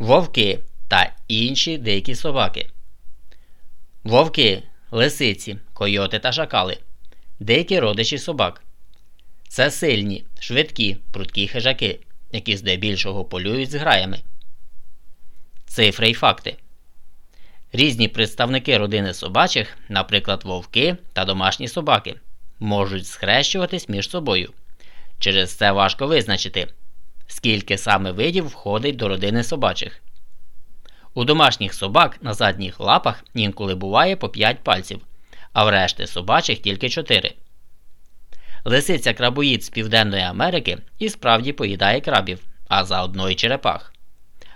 вовки та інші дикі собаки. Вовки, лисиці, койоти та шакали, деякі родичі собак. Це сильні, швидкі, прудкі хижаки, які здебільшого полюють з граями. Цифри й факти. Різні представники родини собачих, наприклад, вовки та домашні собаки, можуть схрещуватись між собою. Через це важко визначити, скільки саме видів входить до родини собачих. У домашніх собак на задніх лапах інколи буває по 5 пальців, а в решти собачих тільки 4. Лисиця крабоїд з Південної Америки і справді поїдає крабів, а заодно й черепах.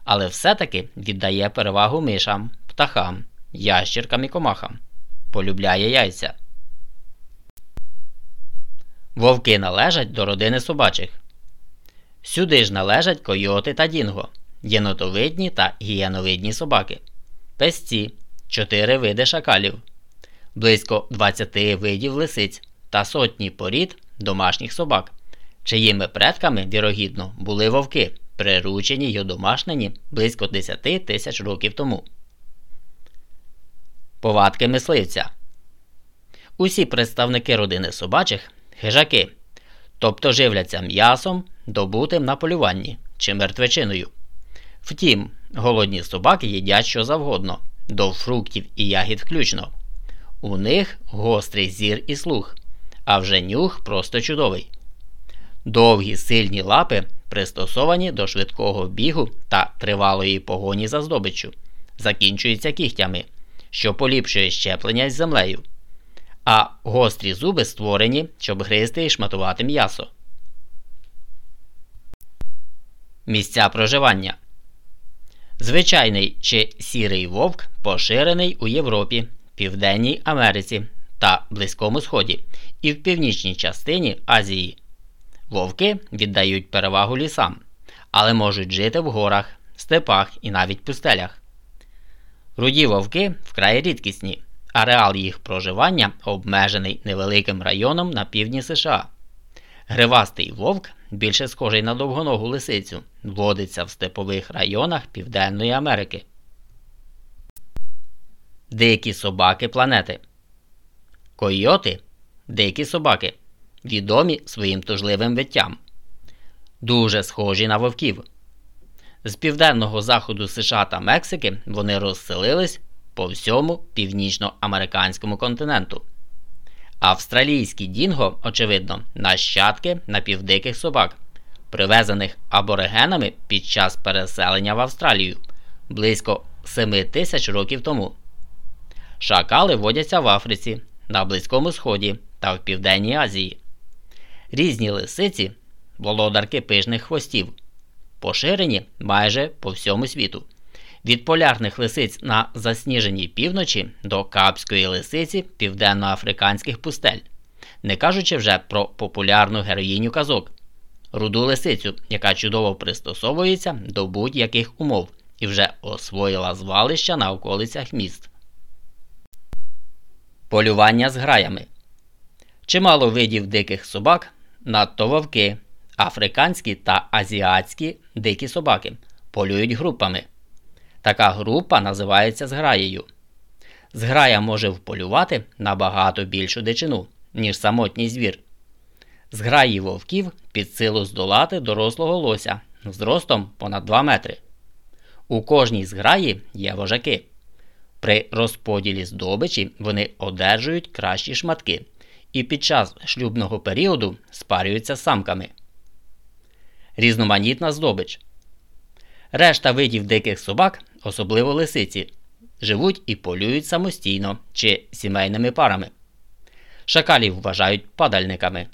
Але все-таки віддає перевагу мишам, птахам, ящіркам і комахам. Полюбляє яйця. Вовки належать до родини собачих. Сюди ж належать койоти та дінго, єнотовидні та гієновидні собаки, песці, 4 види шакалів, близько 20 видів лисиць та сотні порід домашніх собак, чиїми предками, вірогідно, були вовки, приручені й одомашнені близько 10 тисяч років тому. Повадки мисливця. Усі представники родини собачих хижаки, тобто живляться м'ясом, добутим на полюванні чи мертвечиною. Втім, голодні собаки їдять що завгодно, до фруктів і ягід включно. У них гострий зір і слух, а вже нюх просто чудовий. Довгі сильні лапи пристосовані до швидкого бігу та тривалої погоні за здобиччю, закінчуються кігтями, що поліпшує щеплення з землею. А гострі зуби створені, щоб гризти і шматувати м'ясо. Місця проживання. Звичайний чи сірий вовк поширений у Європі, Південній Америці та Близькому Сході і в північній частині Азії. Вовки віддають перевагу лісам, але можуть жити в горах, степах і навіть пустелях. Руді вовки вкрай рідкісні, ареал їх проживання обмежений невеликим районом на півдні США. Гривастий вовк, більше схожий на довгоногу лисицю, водиться в степових районах Південної Америки. Дикі собаки планети. Койоти дикі собаки. Відомі своїм тужливим виттям. Дуже схожі на вовків. З південного заходу США та Мексики вони розселились по всьому північноамериканському континенту. Австралійські дінго, очевидно, нащадки напівдиких собак, привезених аборигенами під час переселення в Австралію близько 7 тисяч років тому. Шакали водяться в Африці, на Близькому Сході та в Південній Азії. Різні лисиці, володарки пишних хвостів, поширені майже по всьому світу. Від полярних лисиць на засніженій півночі до капської лисиці південноафриканських пустель, не кажучи вже про популярну героїню казок, руду лисицю, яка чудово пристосовується до будь-яких умов і вже освоїла звалища на околицях міст. Полювання з граями. Чимало видів диких собак, надто вовки, африканські та азіатські дикі собаки полюють групами. Така група називається зграєю. Зграя може вполювати набагато більшу дичину, ніж самотній звір. Зграї вовків під силу здолати дорослого лося з ростом понад 2 метри. У кожній зграї є вожаки. При розподілі здобичі вони одержують кращі шматки і під час шлюбного періоду спарюються самками. Різноманітна здобич. Решта видів диких собак, особливо лисиці, живуть і полюють самостійно чи сімейними парами. Шакалів вважають падальниками.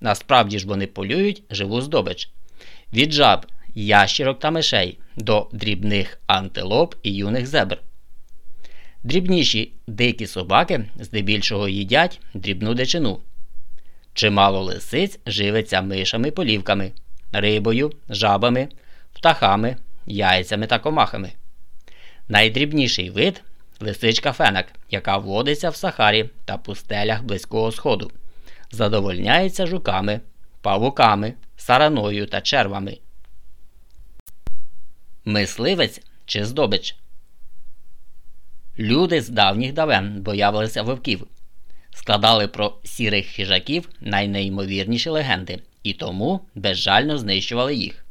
Насправді ж вони полюють живу здобич. Від жаб, ящірок та мишей до дрібних антилоп і юних зебр. Дрібніші дикі собаки здебільшого їдять дрібну дичину. Чимало лисиць живиться мишами полівками, рибою, жабами, птахами, яйцями та комахами. Найдрібніший вид лисичка фенак, яка водиться в Сахарі та пустелях Близького Сходу, задовольняється жуками, павуками, сараною та червами. Мисливець чи здобич. Люди з давніх давен боялися вовків, складали про сірих хижаків найнеймовірніші легенди і тому безжально знищували їх.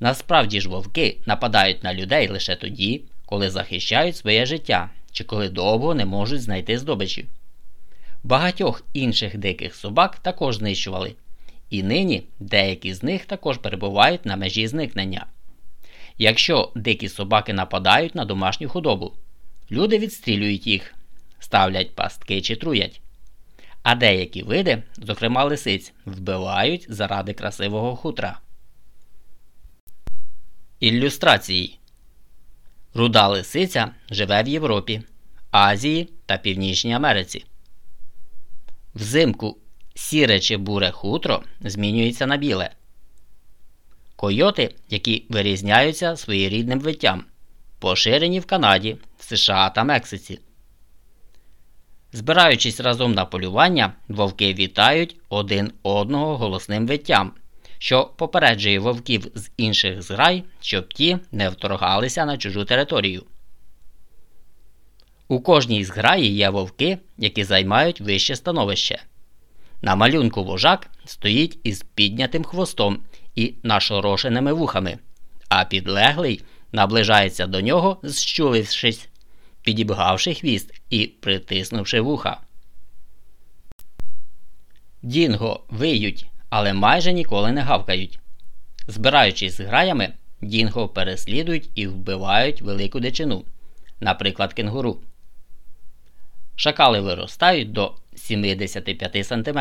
Насправді ж вовки нападають на людей лише тоді, коли захищають своє життя чи коли довго не можуть знайти здобичі. Багатьох інших диких собак також знищували, і нині деякі з них також перебувають на межі зникнення. Якщо дикі собаки нападають на домашню худобу, люди відстрілюють їх, ставлять пастки чи труять. А деякі види, зокрема лисиць, вбивають заради красивого хутра. Ілюстрації Руда лисиця живе в Європі, Азії та Північній Америці. Взимку сіре чи буре хутро змінюється на біле. Койоти, які вирізняються своєрідним виттям, поширені в Канаді, США та Мексиці. Збираючись разом на полювання, вовки вітають один одного голосним виттям, що попереджує вовків з інших зграй, щоб ті не вторгалися на чужу територію. У кожній зграї є вовки, які займають вище становище. На малюнку вожак стоїть із піднятим хвостом і нашорошеними вухами, а підлеглий наближається до нього, зщулившись, підібгавши хвіст і притиснувши вуха. Дінго виють, але майже ніколи не гавкають. Збираючись з граями, дінго переслідують і вбивають велику дичину, наприклад, кенгуру. Шакали виростають до 75 см.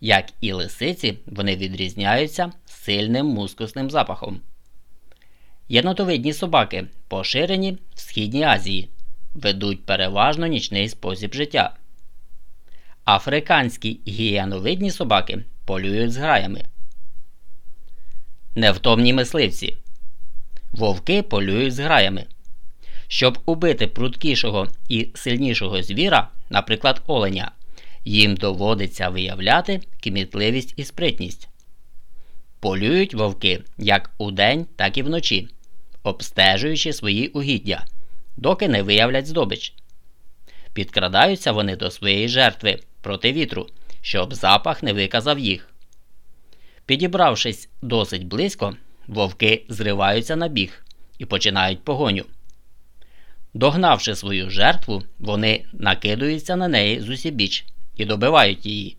Як і лисиці, вони відрізняються сильним мускусним запахом. Єнотовидні собаки, поширені в Східній Азії, ведуть переважно нічний спосіб життя. Африканські гієновидні собаки полюють з граями. Невтомні мисливці. Вовки полюють з граями. Щоб убити прудкішого і сильнішого звіра, наприклад, оленя, їм доводиться виявляти кмітливість і спритність. Полюють вовки як удень, так і вночі, обстежуючи свої угіддя, доки не виявлять здобич. Підкрадаються вони до своєї жертви проти вітру, щоб запах не виказав їх. Підібравшись досить близько, вовки зриваються на біг і починають погоню. Догнавши свою жертву, вони накидуються на неї з усібіч і добивають її.